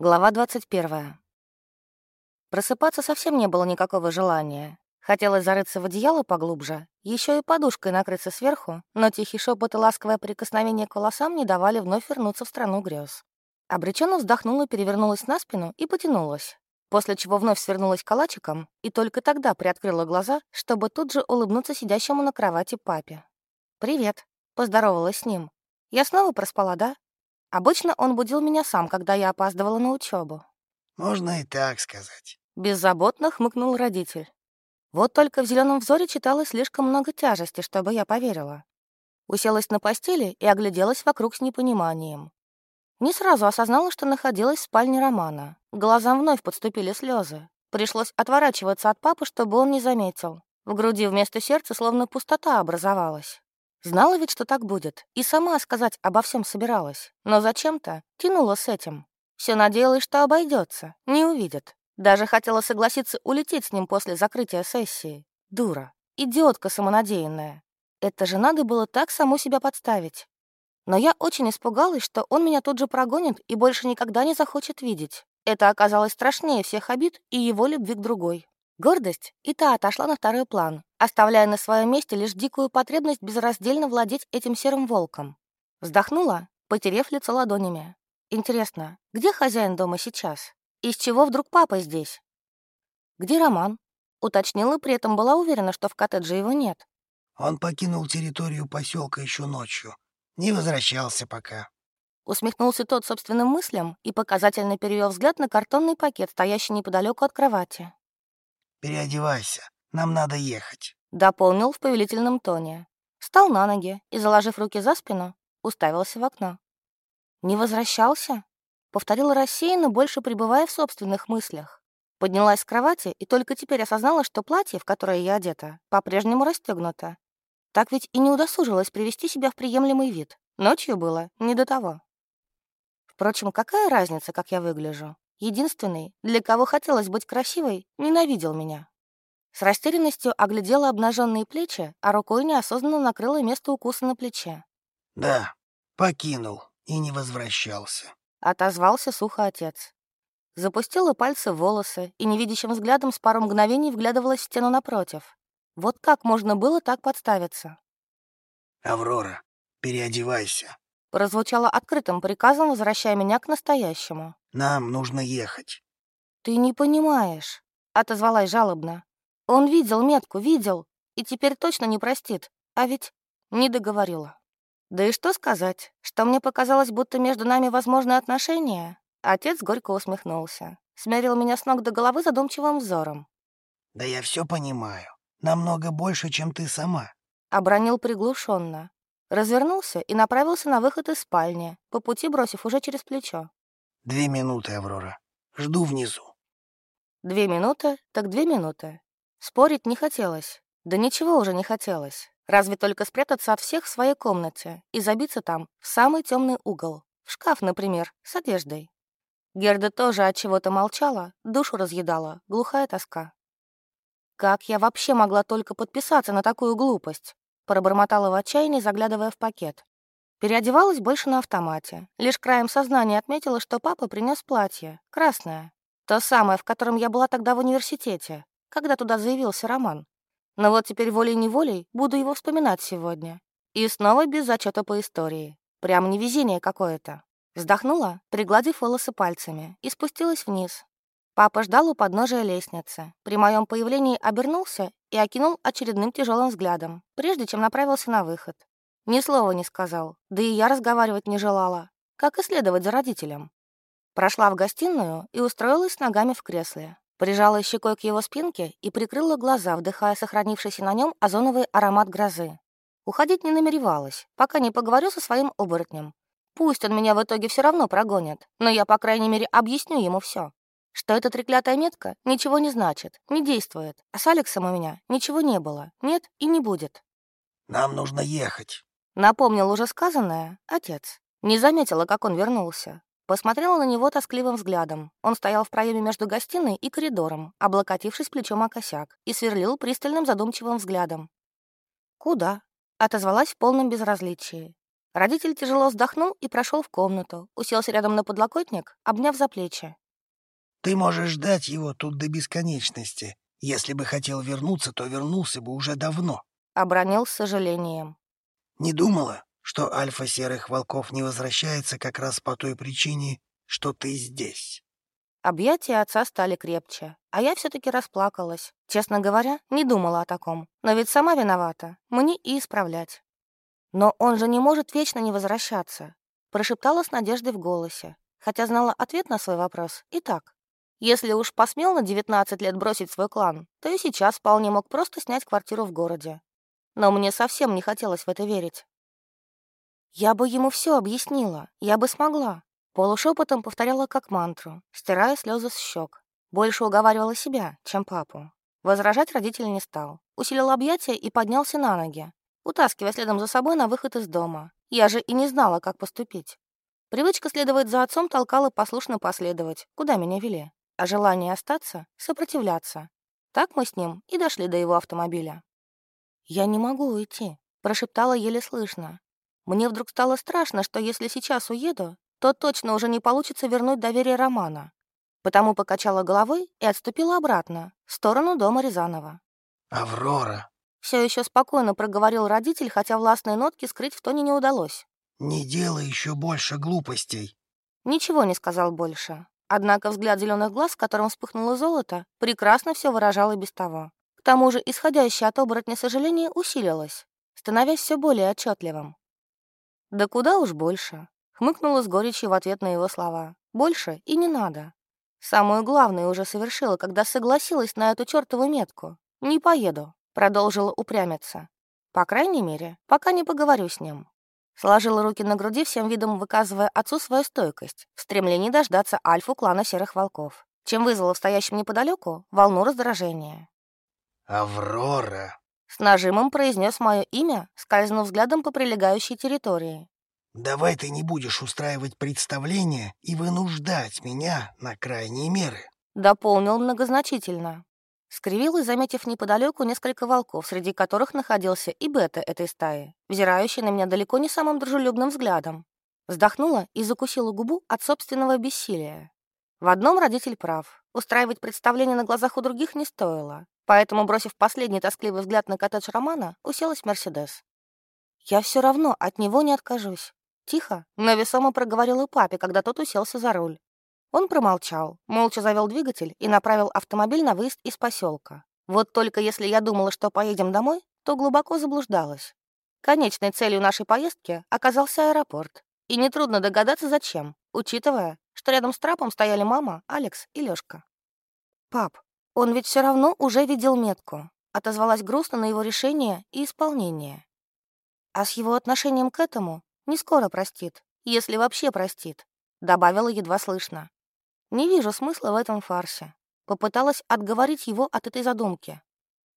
Глава 21. Просыпаться совсем не было никакого желания. Хотелось зарыться в одеяло поглубже, еще и подушкой накрыться сверху, но тихий шепот и ласковое прикосновение к волосам не давали вновь вернуться в страну грез. Обреченно вздохнула, перевернулась на спину и потянулась, после чего вновь свернулась калачиком и только тогда приоткрыла глаза, чтобы тут же улыбнуться сидящему на кровати папе. «Привет», — поздоровалась с ним. «Я снова проспала, да?» Обычно он будил меня сам, когда я опаздывала на учебу. Можно и так сказать. Беззаботно хмыкнул родитель. Вот только в зеленом взоре читалось слишком много тяжести, чтобы я поверила. Уселась на постели и огляделась вокруг с непониманием. Не сразу осознала, что находилась в спальне Романа. Глазам вновь подступили слезы. Пришлось отворачиваться от папы, чтобы он не заметил. В груди вместо сердца словно пустота образовалась. Знала ведь, что так будет, и сама сказать обо всем собиралась, но зачем-то тянула с этим. Все надеялась, что обойдется, не увидит. Даже хотела согласиться улететь с ним после закрытия сессии. Дура, идиотка самонадеянная. Это же надо было так саму себя подставить. Но я очень испугалась, что он меня тут же прогонит и больше никогда не захочет видеть. Это оказалось страшнее всех обид и его любви к другой. Гордость и та отошла на второй план, оставляя на своем месте лишь дикую потребность безраздельно владеть этим серым волком. Вздохнула, потерев лицо ладонями. Интересно, где хозяин дома сейчас? Из чего вдруг папа здесь? Где Роман? Уточнила, при этом была уверена, что в коттедже его нет. Он покинул территорию поселка еще ночью. Не возвращался пока. Усмехнулся тот собственным мыслям и показательно перевел взгляд на картонный пакет, стоящий неподалеку от кровати. Переодевайся, нам надо ехать», — дополнил в повелительном тоне. Встал на ноги и, заложив руки за спину, уставился в окно. «Не возвращался?» — повторила рассеянно, больше пребывая в собственных мыслях. Поднялась с кровати и только теперь осознала, что платье, в которое я одета, по-прежнему расстегнуто. Так ведь и не удосужилась привести себя в приемлемый вид. Ночью было не до того. Впрочем, какая разница, как я выгляжу? Единственный, для кого хотелось быть красивой, ненавидел меня. С растерянностью оглядела обнаженные плечи, а рукой неосознанно накрыла место укуса на плече. «Да, покинул и не возвращался», — отозвался сухо отец. Запустила пальцы в волосы и невидящим взглядом с пару мгновений вглядывалась в стену напротив. Вот как можно было так подставиться? «Аврора, переодевайся», прозвучало открытым приказом, возвращая меня к настоящему. Нам нужно ехать». «Ты не понимаешь», — отозвалась жалобно. «Он видел метку, видел, и теперь точно не простит. А ведь не договорила». Да и что сказать, что мне показалось, будто между нами возможны отношения? Отец горько усмехнулся, смерил меня с ног до головы задумчивым взором. «Да я все понимаю. Намного больше, чем ты сама», — обронил приглушенно. Развернулся и направился на выход из спальни, по пути бросив уже через плечо. Две минуты, Аврора. Жду внизу. Две минуты, так две минуты. Спорить не хотелось. Да ничего уже не хотелось. Разве только спрятаться от всех в своей комнате и забиться там, в самый темный угол. В шкаф, например, с одеждой. Герда тоже от чего-то молчала, душу разъедала, глухая тоска. Как я вообще могла только подписаться на такую глупость? Пробормотала в отчаянии, заглядывая в пакет. Переодевалась больше на автомате. Лишь краем сознания отметила, что папа принес платье, красное. То самое, в котором я была тогда в университете, когда туда заявился Роман. Но вот теперь волей-неволей буду его вспоминать сегодня. И снова без зачета по истории. Прям невезение какое-то. Вздохнула, пригладив волосы пальцами, и спустилась вниз. Папа ждал у подножия лестницы. При моем появлении обернулся и окинул очередным тяжелым взглядом, прежде чем направился на выход. Ни слова не сказал, да и я разговаривать не желала. Как и следовать за родителем. Прошла в гостиную и устроилась ногами в кресле. Прижала щекой к его спинке и прикрыла глаза, вдыхая сохранившийся на нем озоновый аромат грозы. Уходить не намеревалась, пока не поговорю со своим оборотнем. Пусть он меня в итоге все равно прогонит, но я, по крайней мере, объясню ему все. Что эта треклятая метка ничего не значит, не действует, а с Алексом у меня ничего не было, нет и не будет. «Нам нужно ехать», Напомнил уже сказанное отец. Не заметила, как он вернулся. Посмотрела на него тоскливым взглядом. Он стоял в проеме между гостиной и коридором, облокотившись плечом о косяк, и сверлил пристальным задумчивым взглядом. «Куда?» — отозвалась в полном безразличии. Родитель тяжело вздохнул и прошел в комнату, уселся рядом на подлокотник, обняв за плечи. «Ты можешь ждать его тут до бесконечности. Если бы хотел вернуться, то вернулся бы уже давно», — обронил с сожалением. «Не думала, что альфа серых волков не возвращается как раз по той причине, что ты здесь». Объятия отца стали крепче, а я все таки расплакалась. Честно говоря, не думала о таком. Но ведь сама виновата, мне и исправлять. «Но он же не может вечно не возвращаться», — прошептала с надеждой в голосе, хотя знала ответ на свой вопрос и так. Если уж посмел на 19 лет бросить свой клан, то и сейчас вполне мог просто снять квартиру в городе. Но мне совсем не хотелось в это верить. Я бы ему все объяснила, я бы смогла. Полушепотом повторяла как мантру, стирая слезы с щек. Больше уговаривала себя, чем папу. Возражать родитель не стал. Усилил объятия и поднялся на ноги, утаскивая следом за собой на выход из дома. Я же и не знала, как поступить. Привычка следовать за отцом толкала послушно последовать, куда меня вели, а желание остаться — сопротивляться. Так мы с ним и дошли до его автомобиля. «Я не могу уйти», — прошептала еле слышно. Мне вдруг стало страшно, что если сейчас уеду, то точно уже не получится вернуть доверие Романа. Потому покачала головой и отступила обратно, в сторону дома Рязанова. «Аврора», все еще спокойно проговорил родитель, хотя властные нотки скрыть в тоне не удалось. «Не делай еще больше глупостей». Ничего не сказал больше. Однако взгляд зеленых глаз, которым вспыхнуло золото, прекрасно все выражал и без того. К тому же исходящее от оборотня сожаление усилилось, становясь все более отчетливым. «Да куда уж больше», — хмыкнула с горечью в ответ на его слова. «Больше и не надо. Самое главное уже совершила, когда согласилась на эту чертову метку. Не поеду». Продолжила упрямиться. По крайней мере, пока не поговорю с ним. Сложила руки на груди, всем видом выказывая отцу свою стойкость, в стремлении дождаться альфу клана Серых Волков, чем вызвала в стоящем неподалеку волну раздражения. «Аврора!» С нажимом произнес мое имя, скользнув взглядом по прилегающей территории. «Давай ты не будешь устраивать представления и вынуждать меня на крайние меры», — дополнил многозначительно. Скривилась, заметив неподалеку несколько волков, среди которых находился и бета этой стаи, взирающий на меня далеко не самым дружелюбным взглядом. Вздохнула и закусила губу от собственного бессилия. В одном родитель прав. Устраивать представление на глазах у других не стоило. Поэтому, бросив последний тоскливый взгляд на коттедж Романа, уселась Мерседес. «Я все равно от него не откажусь». Тихо, но весомо проговорила папе, когда тот уселся за руль. Он промолчал, молча завел двигатель и направил автомобиль на выезд из поселка. Вот только если я думала, что поедем домой, то глубоко заблуждалась. Конечной целью нашей поездки оказался аэропорт. И нетрудно догадаться, зачем, учитывая, что рядом с трапом стояли мама, Алекс и Лёшка. «Пап, он ведь все равно уже видел метку», отозвалась грустно на его решение и исполнение. А с его отношением к этому не скоро простит, если вообще простит, добавила едва слышно. Не вижу смысла в этом фарсе. Попыталась отговорить его от этой задумки.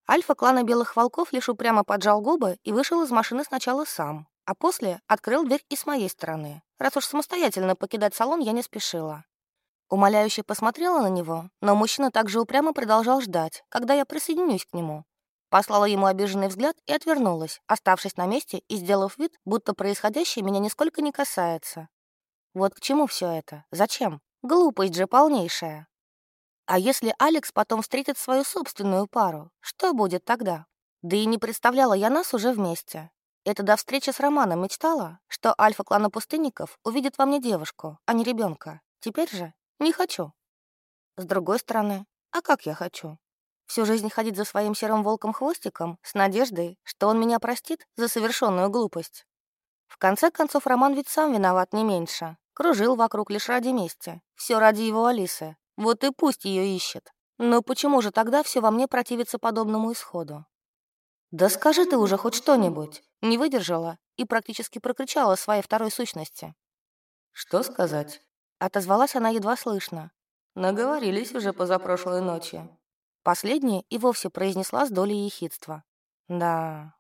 Альфа клана Белых Волков лишь упрямо поджал губы и вышел из машины сначала сам, а после открыл дверь и с моей стороны, раз уж самостоятельно покидать салон я не спешила. Умоляюще посмотрела на него, но мужчина также упрямо продолжал ждать, когда я присоединюсь к нему. Послала ему обиженный взгляд и отвернулась, оставшись на месте и сделав вид, будто происходящее меня нисколько не касается. Вот к чему все это? Зачем? Глупость же полнейшая. А если Алекс потом встретит свою собственную пару, что будет тогда? Да и не представляла я нас уже вместе. Это до встречи с Романом мечтала, что альфа-клана пустынников увидит во мне девушку, а не ребенка. Теперь же не хочу. С другой стороны, а как я хочу? Всю жизнь ходить за своим серым волком-хвостиком с надеждой, что он меня простит за совершенную глупость. В конце концов, Роман ведь сам виноват не меньше. Кружил вокруг лишь ради мести. Все ради его Алисы. Вот и пусть ее ищет. Но почему же тогда все во мне противится подобному исходу? «Да скажи ты уже хоть что-нибудь!» Не выдержала и практически прокричала своей второй сущности. «Что сказать?» Отозвалась она едва слышно. «Наговорились уже позапрошлой ночи». Последняя и вовсе произнесла с долей ехидства. «Да...»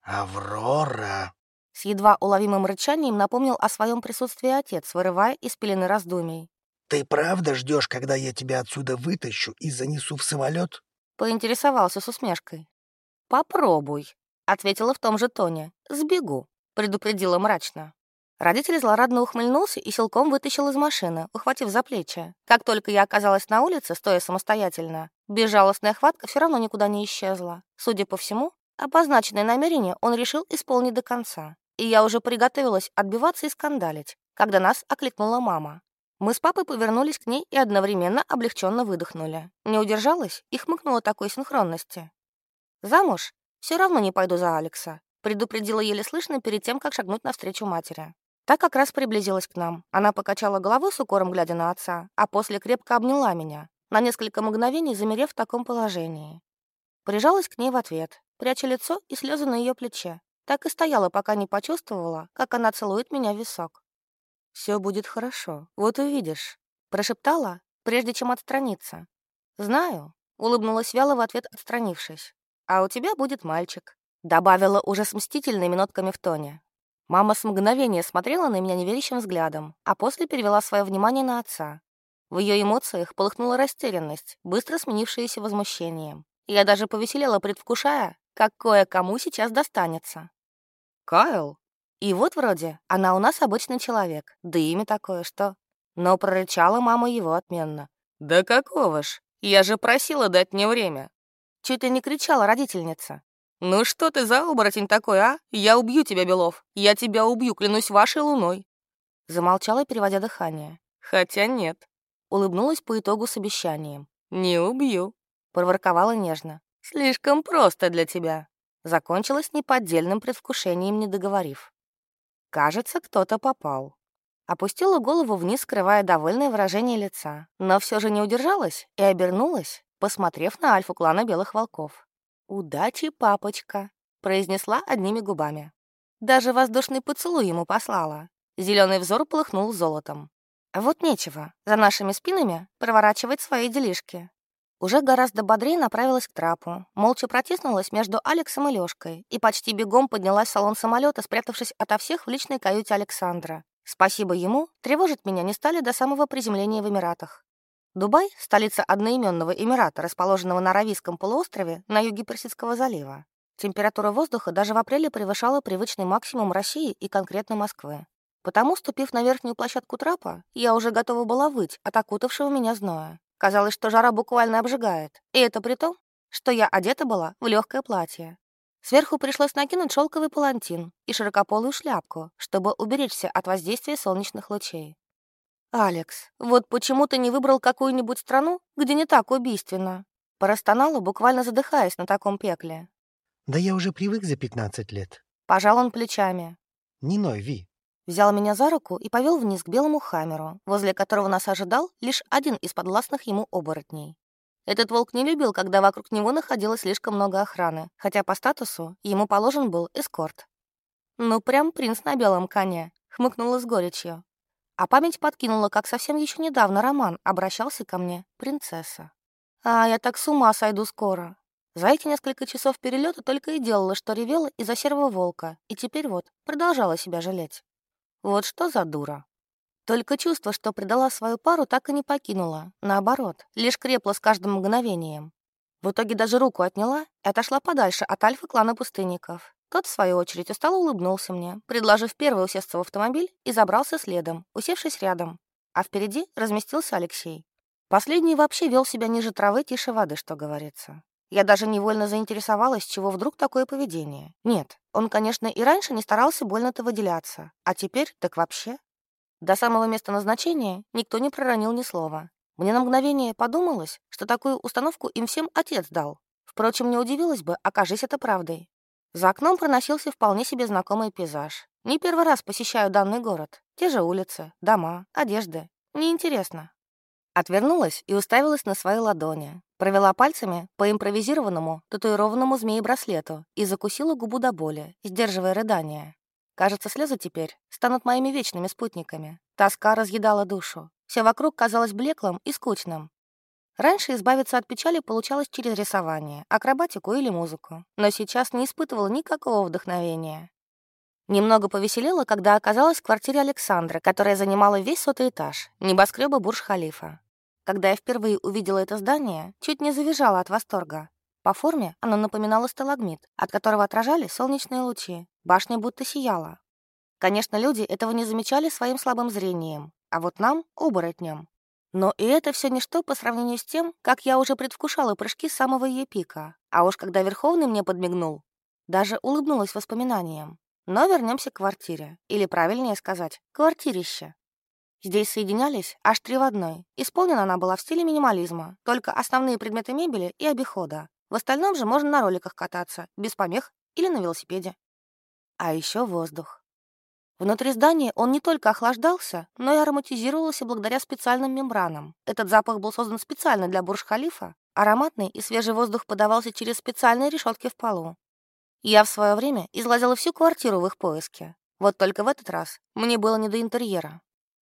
«Аврора!» С едва уловимым рычанием напомнил о своем присутствии отец, вырывая из пелены раздумий. «Ты правда ждешь, когда я тебя отсюда вытащу и занесу в самолет?» Поинтересовался с усмешкой. «Попробуй», — ответила в том же тоне. «Сбегу». — предупредила мрачно. Родитель злорадно ухмыльнулся и силком вытащил из машины, ухватив за плечи. Как только я оказалась на улице, стоя самостоятельно, безжалостная хватка все равно никуда не исчезла. Судя по всему, обозначенное намерение он решил исполнить до конца. И я уже приготовилась отбиваться и скандалить, когда нас окликнула мама. Мы с папой повернулись к ней и одновременно облегченно выдохнули. Не удержалась и хмыкнула такой синхронности. «Замуж? Все равно не пойду за Алекса», предупредила еле слышно перед тем, как шагнуть навстречу матери. Та как раз приблизилась к нам. Она покачала головой с укором, глядя на отца, а после крепко обняла меня, на несколько мгновений замерев в таком положении. Прижалась к ней в ответ, пряча лицо и слезы на ее плече. Так и стояла, пока не почувствовала, как она целует меня в висок. Все будет хорошо, вот увидишь», — прошептала, прежде чем отстраниться. «Знаю», — улыбнулась вяло в ответ, отстранившись. «А у тебя будет мальчик», — добавила уже с мстительными нотками в тоне. Мама с мгновения смотрела на меня неверящим взглядом, а после перевела свое внимание на отца. В ее эмоциях полыхнула растерянность, быстро сменившаяся возмущением. Я даже повеселела, предвкушая, как кое-кому сейчас достанется. «Кайл?» И вот вроде она у нас обычный человек, да имя такое, что... Но прорычала мама его отменно. «Да какого ж? Я же просила дать мне время!» Чуть ли не кричала родительница. «Ну что ты за оборотень такой, а? Я убью тебя, Белов. Я тебя убью, клянусь вашей луной». Замолчала, переводя дыхание. «Хотя нет». Улыбнулась по итогу с обещанием. «Не убью», — проворковала нежно. «Слишком просто для тебя». Закончилась неподдельным предвкушением, не договорив. Кажется, кто-то попал. Опустила голову вниз, скрывая довольное выражение лица, но все же не удержалась и обернулась, посмотрев на альфу клана Белых Волков. «Удачи, папочка», — произнесла одними губами. Даже воздушный поцелуй ему послала. Зеленый взор полыхнул золотом. Вот нечего за нашими спинами проворачивать свои делишки. Уже гораздо бодрее направилась к трапу, молча протиснулась между Алексом и Лёшкой и почти бегом поднялась в салон самолета, спрятавшись ото всех в личной каюте Александра. Спасибо ему, тревожить меня не стали до самого приземления в Эмиратах. Дубай — столица одноименного Эмирата, расположенного на Аравийском полуострове на юге Персидского залива. Температура воздуха даже в апреле превышала привычный максимум России и конкретно Москвы. Потому, ступив на верхнюю площадку трапа, я уже готова была выть от окутавшего меня зноя. Казалось, что жара буквально обжигает. И это при том, что я одета была в легкое платье. Сверху пришлось накинуть шелковый палантин и широкополую шляпку, чтобы уберечься от воздействия солнечных лучей. «Алекс, вот почему ты не выбрал какую-нибудь страну, где не так убийственно?» Простонала, буквально задыхаясь на таком пекле. «Да я уже привык за 15 лет». Пожал он плечами. «Не ной, Ви». Взял меня за руку и повел вниз к белому хамеру, возле которого нас ожидал лишь один из подвластных ему оборотней. Этот волк не любил, когда вокруг него находилось слишком много охраны, хотя по статусу ему положен был эскорт. «Ну, прям принц на белом коне», — хмыкнула с горечью. А память подкинула, как совсем еще недавно Роман обращался ко мне, принцесса. А я так с ума сойду скоро. За эти несколько часов перелета только и делала, что ревела из-за серого волка, и теперь вот продолжала себя жалеть. Вот что за дура. Только чувство, что предала свою пару, так и не покинула. Наоборот, лишь крепло с каждым мгновением. В итоге даже руку отняла и отошла подальше от альфа клана пустынников. Тот, в свою очередь, устало улыбнулся мне, предложив первый усесться в автомобиль и забрался следом, усевшись рядом. А впереди разместился Алексей. Последний вообще вел себя ниже травы, тише воды, что говорится. Я даже невольно заинтересовалась, чего вдруг такое поведение. Нет, он, конечно, и раньше не старался больно-то выделяться, а теперь так вообще. До самого места назначения никто не проронил ни слова. Мне на мгновение подумалось, что такую установку им всем отец дал. Впрочем, не удивилась бы, окажись это правдой. За окном проносился вполне себе знакомый пейзаж. Не первый раз посещаю данный город. Те же улицы, дома, одежды. Неинтересно. Отвернулась и уставилась на свои ладони. Провела пальцами по импровизированному, татуированному змеи-браслету и закусила губу до боли, сдерживая рыдания. Кажется, слезы теперь станут моими вечными спутниками. Тоска разъедала душу. Все вокруг казалось блеклым и скучным. Раньше избавиться от печали получалось через рисование, акробатику или музыку, но сейчас не испытывала никакого вдохновения. Немного повеселела, когда оказалась в квартире Александра, которая занимала весь сотый этаж, небоскреба Бурж-Халифа. Когда я впервые увидела это здание, чуть не завизжала от восторга. По форме оно напоминало сталагмит, от которого отражали солнечные лучи. Башня будто сияла. Конечно, люди этого не замечали своим слабым зрением, а вот нам, оборотням. Но и это все ничто по сравнению с тем, как я уже предвкушала прыжки самого ее пика. А уж когда Верховный мне подмигнул, даже улыбнулась воспоминаниям. Но вернемся к квартире. Или, правильнее сказать, квартирище. Здесь соединялись аж три в одной. Исполнена она была в стиле минимализма, только основные предметы мебели и обихода. В остальном же можно на роликах кататься, без помех или на велосипеде. А еще воздух. Внутри здания он не только охлаждался, но и ароматизировался благодаря специальным мембранам. Этот запах был создан специально для Бурж-Халифа. Ароматный и свежий воздух подавался через специальные решетки в полу. Я в свое время излазила всю квартиру в их поиске. Вот только в этот раз мне было не до интерьера.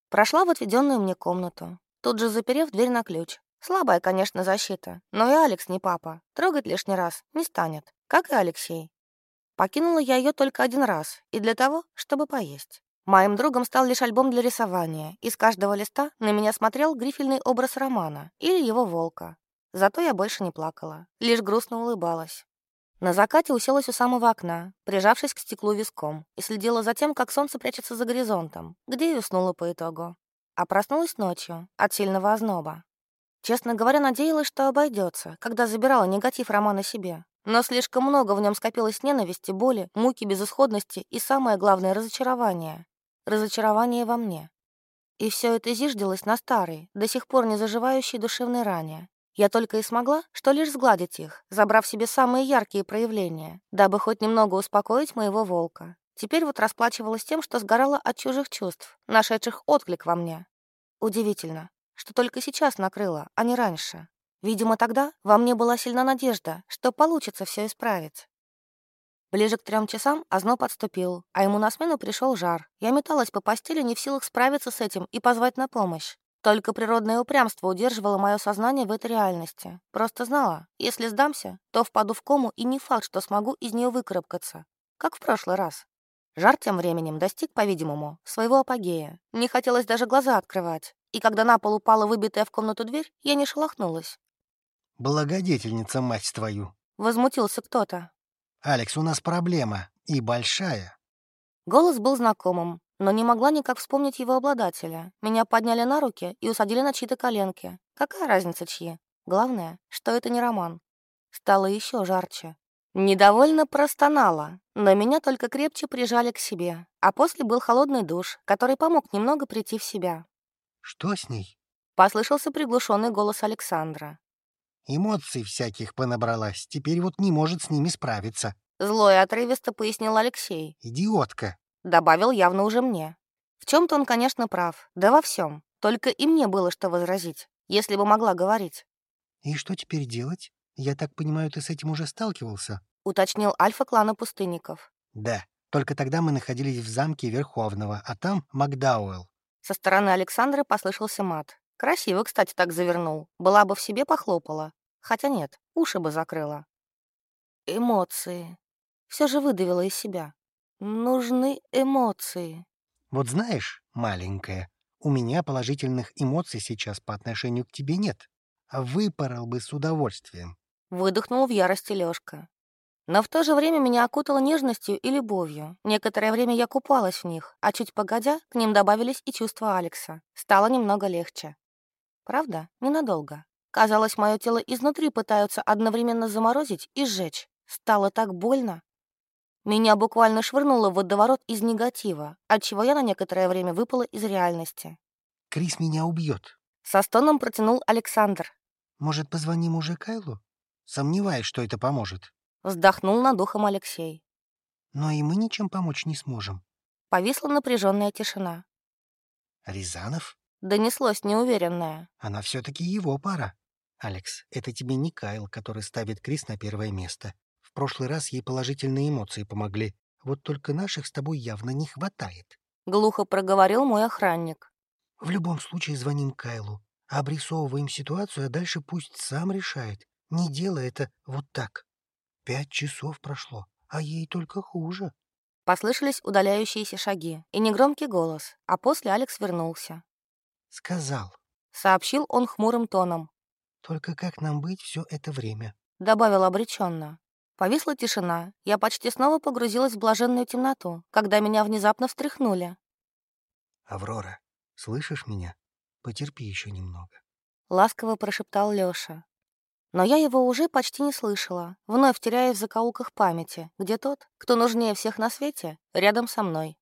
Прошла в отведенную мне комнату, тут же заперев дверь на ключ. Слабая, конечно, защита, но и Алекс не папа. Трогать лишний раз не станет, как и Алексей. Покинула я ее только один раз, и для того, чтобы поесть. Моим другом стал лишь альбом для рисования, и с каждого листа на меня смотрел грифельный образ романа или его волка. Зато я больше не плакала, лишь грустно улыбалась. На закате уселась у самого окна, прижавшись к стеклу виском, и следила за тем, как солнце прячется за горизонтом, где и уснула по итогу. А проснулась ночью от сильного озноба. Честно говоря, надеялась, что обойдется, когда забирала негатив романа себе. Но слишком много в нем скопилось ненависти, боли, муки, безысходности и, самое главное, разочарование. Разочарование во мне. И все это зиждилось на старой, до сих пор не заживающей душевной ране, я только и смогла, что лишь сгладить их, забрав себе самые яркие проявления, дабы хоть немного успокоить моего волка. Теперь вот расплачивалась тем, что сгорала от чужих чувств, нашедших отклик во мне. Удивительно, что только сейчас накрыло, а не раньше. Видимо, тогда во мне была сильна надежда, что получится все исправить. Ближе к трем часам озноб подступил, а ему на смену пришел жар. Я металась по постели, не в силах справиться с этим и позвать на помощь. Только природное упрямство удерживало мое сознание в этой реальности. Просто знала, если сдамся, то впаду в кому, и не факт, что смогу из нее выкарабкаться. Как в прошлый раз. Жар тем временем достиг, по-видимому, своего апогея. Не хотелось даже глаза открывать. И когда на пол упала выбитая в комнату дверь, я не шелохнулась. «Благодетельница, мать твою!» Возмутился кто-то. «Алекс, у нас проблема. И большая». Голос был знакомым, но не могла никак вспомнить его обладателя. Меня подняли на руки и усадили на чьи-то коленки. Какая разница, чьи? Главное, что это не роман. Стало еще жарче. Недовольно простонала, но меня только крепче прижали к себе. А после был холодный душ, который помог немного прийти в себя. «Что с ней?» — послышался приглушенный голос Александра. «Эмоций всяких понабралась, теперь вот не может с ними справиться». Злой и отрывисто пояснил Алексей. «Идиотка». Добавил явно уже мне. В чем-то он, конечно, прав. Да во всем. Только и мне было что возразить, если бы могла говорить. «И что теперь делать? Я так понимаю, ты с этим уже сталкивался?» — уточнил альфа клана пустынников. «Да. Только тогда мы находились в замке Верховного, а там Макдауэлл». Со стороны Александра послышался мат. Красиво, кстати, так завернул. Была бы в себе похлопала. Хотя нет, уши бы закрыла. Эмоции. Все же выдавила из себя. Нужны эмоции. Вот знаешь, маленькая, у меня положительных эмоций сейчас по отношению к тебе нет. А выпорол бы с удовольствием. Выдохнул в ярости Лёшка. Но в то же время меня окутало нежностью и любовью. Некоторое время я купалась в них, а чуть погодя, к ним добавились и чувства Алекса. Стало немного легче. Правда, ненадолго. Казалось, мое тело изнутри пытаются одновременно заморозить и сжечь. Стало так больно. Меня буквально швырнуло в водоворот из негатива, отчего я на некоторое время выпала из реальности. «Крис меня убьет», — со стоном протянул Александр. «Может, позвоним уже Кайлу? Сомневаюсь, что это поможет». Вздохнул над духом Алексей. «Но и мы ничем помочь не сможем». Повисла напряженная тишина. «Рязанов?» Донеслось неуверенное. «Она все-таки его пара. Алекс, это тебе не Кайл, который ставит Крис на первое место прошлый раз ей положительные эмоции помогли. Вот только наших с тобой явно не хватает. Глухо проговорил мой охранник. В любом случае звоним Кайлу, обрисовываем ситуацию, а дальше пусть сам решает. Не делай это вот так. Пять часов прошло, а ей только хуже. Послышались удаляющиеся шаги и негромкий голос, а после Алекс вернулся. «Сказал», — сообщил он хмурым тоном. «Только как нам быть все это время? добавил обреченно. Повисла тишина. Я почти снова погрузилась в блаженную темноту, когда меня внезапно встряхнули. «Аврора, слышишь меня? Потерпи еще немного». Ласково прошептал Лёша. Но я его уже почти не слышала, вновь теряя в закоулках памяти, где тот, кто нужнее всех на свете, рядом со мной.